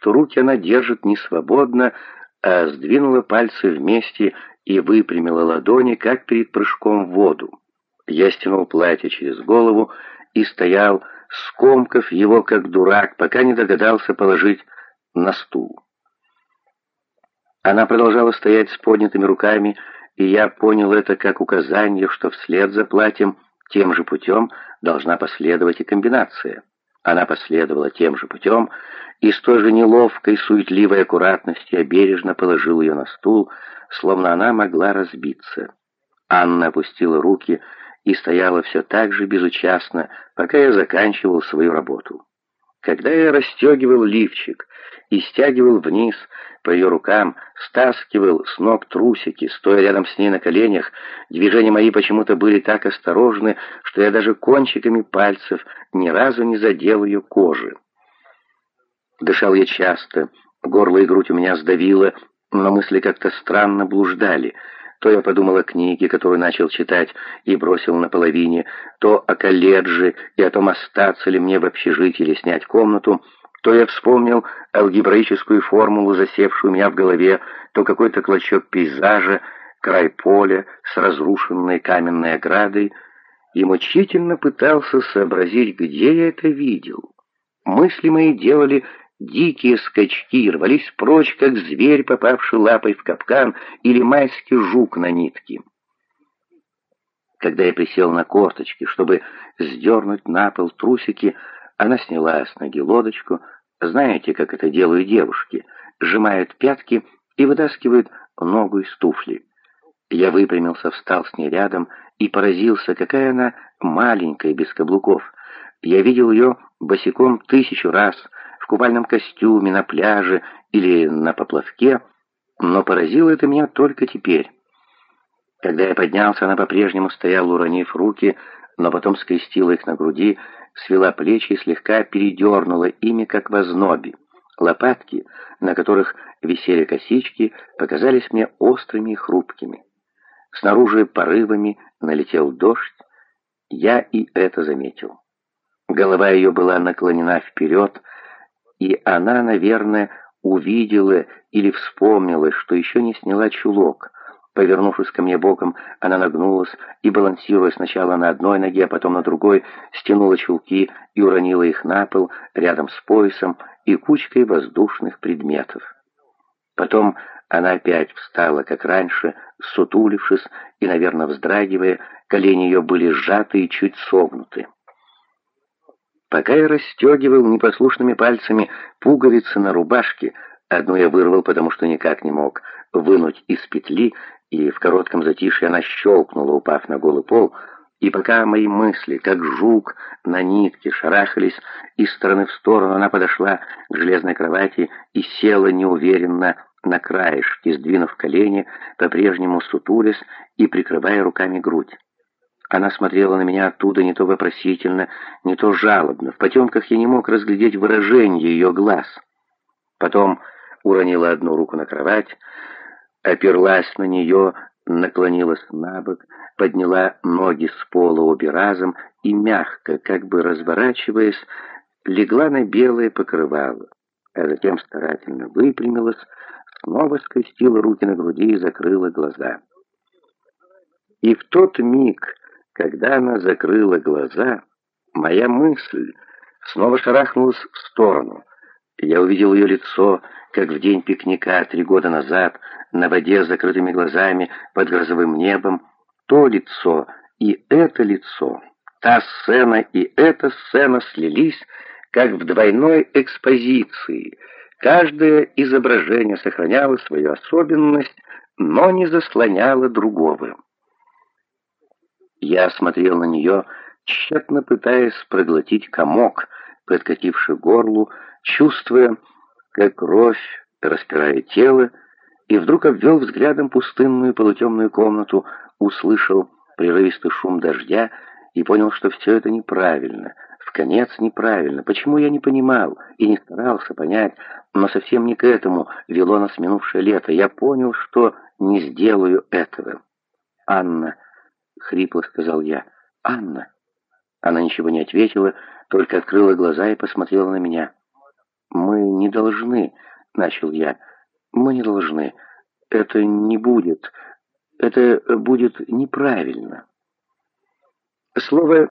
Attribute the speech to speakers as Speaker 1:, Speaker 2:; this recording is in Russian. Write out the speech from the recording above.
Speaker 1: что руки она держит не свободно, а сдвинула пальцы вместе и выпрямила ладони, как перед прыжком в воду. Я стянул платье через голову и стоял, скомкав его как дурак, пока не догадался положить на стул. Она продолжала стоять с поднятыми руками, и я понял это как указание, что вслед за платьем тем же путем должна последовать и комбинация. Она последовала тем же путем и с той же неловкой, суетливой аккуратностью бережно положил ее на стул, словно она могла разбиться. Анна опустила руки и стояла все так же безучастно, пока я заканчивал свою работу. Когда я расстегивал лифчик и стягивал вниз по ее рукам, стаскивал с ног трусики, стоя рядом с ней на коленях, движения мои почему-то были так осторожны, что я даже кончиками пальцев ни разу не задел ее кожи. Дышал я часто, горло и грудь у меня сдавило, но мысли как-то странно блуждали. То я подумал о книге, которую начал читать и бросил на половине, то о колледже и о том, остаться ли мне в общежитии или снять комнату, то я вспомнил алгебраическую формулу, засевшую у меня в голове, то какой-то клочок пейзажа, край поля с разрушенной каменной оградой, и мучительно пытался сообразить, где я это видел. Мысли мои делали Дикие скачки рвались прочь, как зверь, попавший лапой в капкан, или майский жук на нитке. Когда я присел на корточки, чтобы сдернуть на пол трусики, она сняла с ноги лодочку. Знаете, как это делают девушки? Сжимают пятки и вытаскивают ногу из туфли. Я выпрямился, встал с ней рядом и поразился, какая она маленькая, без каблуков. Я видел ее босиком тысячу раз — купальном костюме, на пляже или на поплавке, но поразило это меня только теперь. Когда я поднялся, она по-прежнему стояла, уронив руки, но потом скрестила их на груди, свела плечи и слегка передернула ими, как в ознобе. Лопатки, на которых висели косички, показались мне острыми и хрупкими. Снаружи порывами налетел дождь, я и это заметил. Голова ее была наклонена вперед, и она, наверное, увидела или вспомнила, что еще не сняла чулок. Повернувшись ко мне боком, она нагнулась и, балансируя сначала на одной ноге, а потом на другой, стянула чулки и уронила их на пол рядом с поясом и кучкой воздушных предметов. Потом она опять встала, как раньше, сутулившись и, наверное, вздрагивая, колени ее были сжаты и чуть согнуты. Пока я расстегивал непослушными пальцами пуговицы на рубашке, одну я вырвал, потому что никак не мог вынуть из петли, и в коротком затишье она щелкнула, упав на голый пол, и пока мои мысли, как жук на нитке, шарахались из стороны в сторону, она подошла к железной кровати и села неуверенно на краешке, сдвинув колени, по-прежнему сутулясь и прикрывая руками грудь. Она смотрела на меня оттуда не то вопросительно, не то жалобно. В потемках я не мог разглядеть выражение ее глаз. Потом уронила одну руку на кровать, оперлась на нее, наклонилась на бок, подняла ноги с пола обе разом и мягко, как бы разворачиваясь, легла на белое покрывало, а затем старательно выпрямилась, снова скрестила руки на груди и закрыла глаза. И в тот миг, когда она закрыла глаза, моя мысль снова шарахнулась в сторону. Я увидел ее лицо, как в день пикника три года назад, на воде с закрытыми глазами под грозовым небом. То лицо и это лицо, та сцена и эта сцена слились, как в двойной экспозиции. Каждое изображение сохраняло свою особенность, но не заслоняло другого. Я смотрел на нее, тщетно пытаясь проглотить комок, подкативший горлу, чувствуя, как кровь распирает тело, и вдруг обвел взглядом пустынную полутемную комнату, услышал прерывистый шум дождя и понял, что все это неправильно, в конец неправильно. Почему я не понимал и не старался понять, но совсем не к этому вело нас минувшее лето. Я понял, что не сделаю этого. Анна — хрипло сказал я. «Анна!» Она ничего не ответила, только открыла глаза и посмотрела на меня. «Мы не должны», — начал я. «Мы не должны. Это не будет. Это будет неправильно». Слово